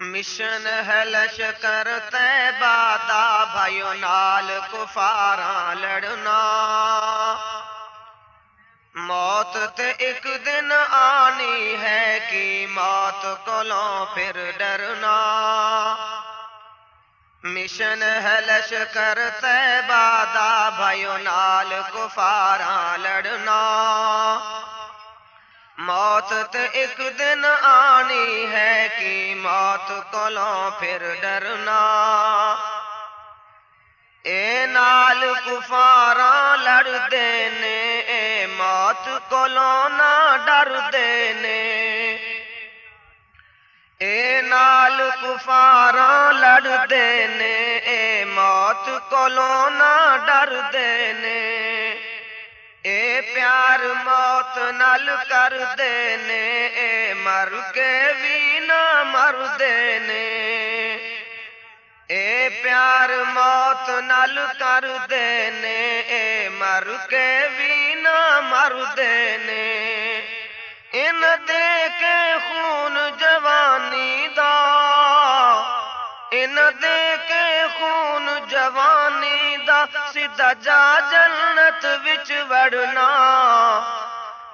Mission ہے لشکر تیبہ دا بھائیو نال کفاراں لڑنا۔ موت تے ایک دن آنی ہے کہ موت کولوں پھر ڈرنا۔ مشن ہے لشکر تیبہ دا بھائیو نال کفاراں لڑنا۔ موت ایک دن آنی ہے کہ موت کولوں پھر ڈرنا۔ اے نال کفاراں لڑ دینے، اے موت کولوں نہ ڈر دینے۔ اے نال کفاراں لڑ دینے، اے موت کولوں نہ ڈر دینے۔ اے پیار موت نل کر دینے، اے مر کے بھی نہ مر دینے۔ اے پیار موت نل کر دینے، اے مر کے بھی نہ مر دینے۔ ان دے کے خون جوانی دا، ان دے کے خون جوانی دا سیدھا جنت وچ وڑنا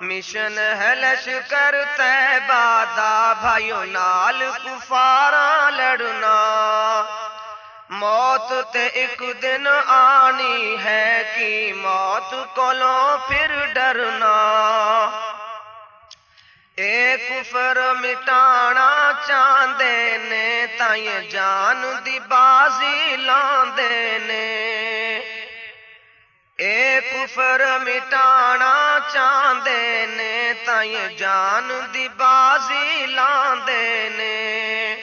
مشن ہے لشکر تیبہ دا بھائیو نال کفاراں لڑنا موت تے ایک دن آنی ہے کہ موت کولوں پھر ڈرنا اے کفر مٹانا چاندے نے تائیں جان دی بازی لاندے نے اے کفر مٹانا چاندے نے تائیں جان دی بازی لاندے نے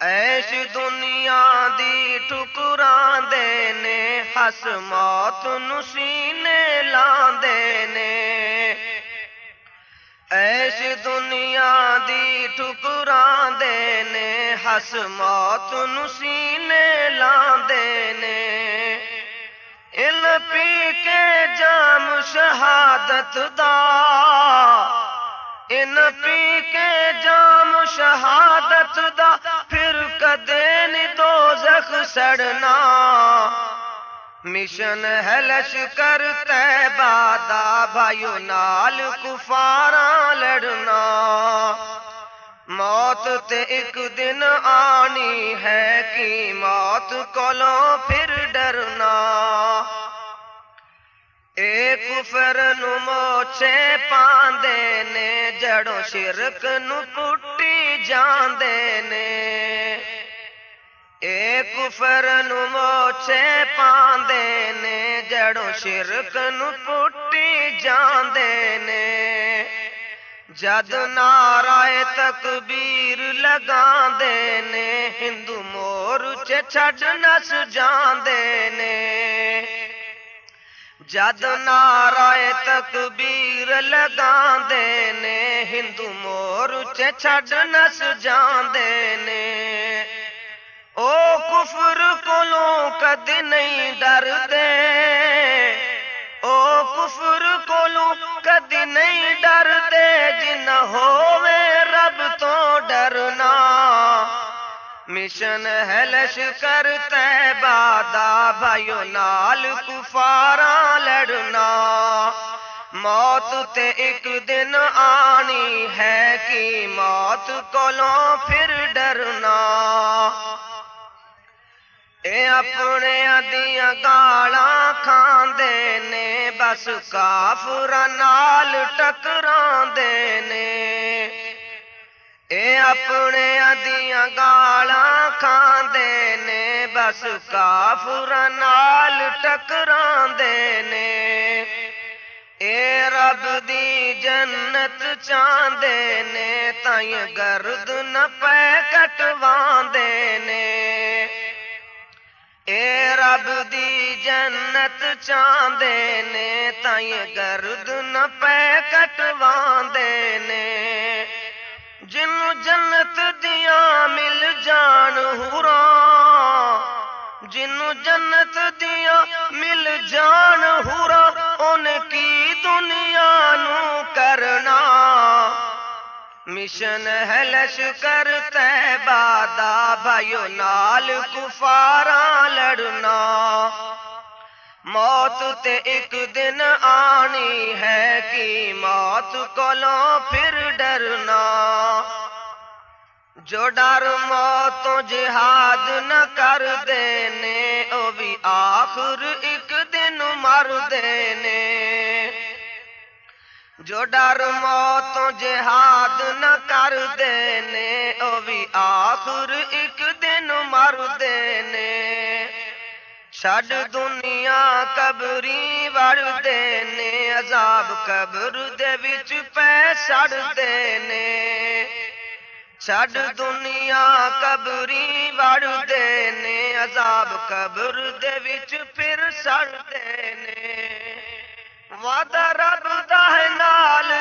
ایش دنیا دی ٹکران دے نے ہس موت نسینے لاندے نے ایش دنیا دی ٹکران دے نے ہس موت نسینے لاندے نے ان پی کے جام شہادت دا۔ ان پی کے جام شہادت دا۔ پھر کدے نہیں دو زخ سڑنا۔ مشن ہے لشکر تیبہ دا بھائیو نال کفاراں لڑنا۔ موت تے ایک دن آنی ہے کہ موت کولوں پھر ڈرنا۔ کفر نو موچے پاندے نے، جڑوں شرک نو پٹی جاندے نے۔ اے کفر نو موچے پاندے نے، جڑوں شرک نو پٹی جاندے نے۔ جد نعرہ تکبیر لگان دے نے، ہندو مور چھڑ نس جان دے نے۔ جد نعرہ تکبیر لگان دے نے، ہندو مور چھڑ نس جان دے نے۔ او کفر کولوں کد نہیں ڈر دے او کفر کولوں کد نہیں ڈر دے جن ہووے رب تو ڈرنا۔ مشن ہے لشکر تیبہ دا بھائیو نال کفاراں۔ لڑنا موت تے ایک دن آنی ہے کہ موت کولوں پھر ڈرنا اے اپنے ادیاں گالاں کھاندے نے بس کافر نال ٹکراندے نے اے اپنے ادیاں گالاں بس کافر نال ٹکراندے نے۔ اے رب دی جنت چاندے نے، تائیں گرد نہ پے کٹواندے نے۔ اے رب دی جنت چاندے نے، تائیں گرد نہ پے کٹواندے جان ہورا، ان کی دنیا نو کرنا۔ مشن ہے لشکر تے بادا بھائیو نال کفاراں لڑنا۔ موت تے ایک دن آنی ہے کہ موت کولوں پھر ڈرنا۔ جو ڈر موت جہاد نہ کر دینے، او بھی آخر ایک ਮਰਦੇ ਨੇ ਜੋ ਡਰ ਮੌਤੋਂ ਜਿਹਾਦ ਨ ਕਰਦੇ ਨੇ ਉਹ ਵੀ ਆਖਰ ਇੱਕ ਦਿਨ ਮਰਦੇ ਨੇ ਛੱਡ ਦੁਨੀਆ ਕਬਰੀ ਵੜਦੇ ਨੇ ਅਜ਼ਾਬ ਕਬਰ ਦੇ ਵਿੱਚ ਪੈ ਛੱਡਦੇ ਨੇ ਛੱਡ ਦੁਨੀਆ ਕਬਰੀ ਵੜਦੇ ਨੇ ਅਜ਼ਾਬ ਕਬਰ ਦੇ سر وعدہ رب دا شہیدان نال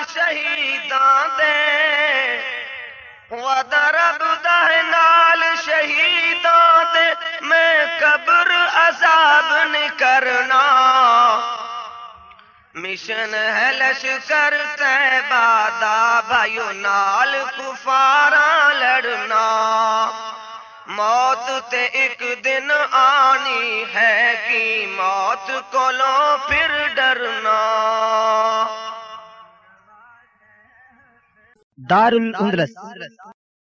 دے۔ وعدہ رب دا ہے نال شہیداں میں قبر عذاب نہیں کرنا۔ مشن ہے لشکر تیبادہ بھائیو نال کفاراں لڑنا۔ موت تے ایک دن آنی ہے کہ موت کولو پھر ڈرنا۔ دار الاندلس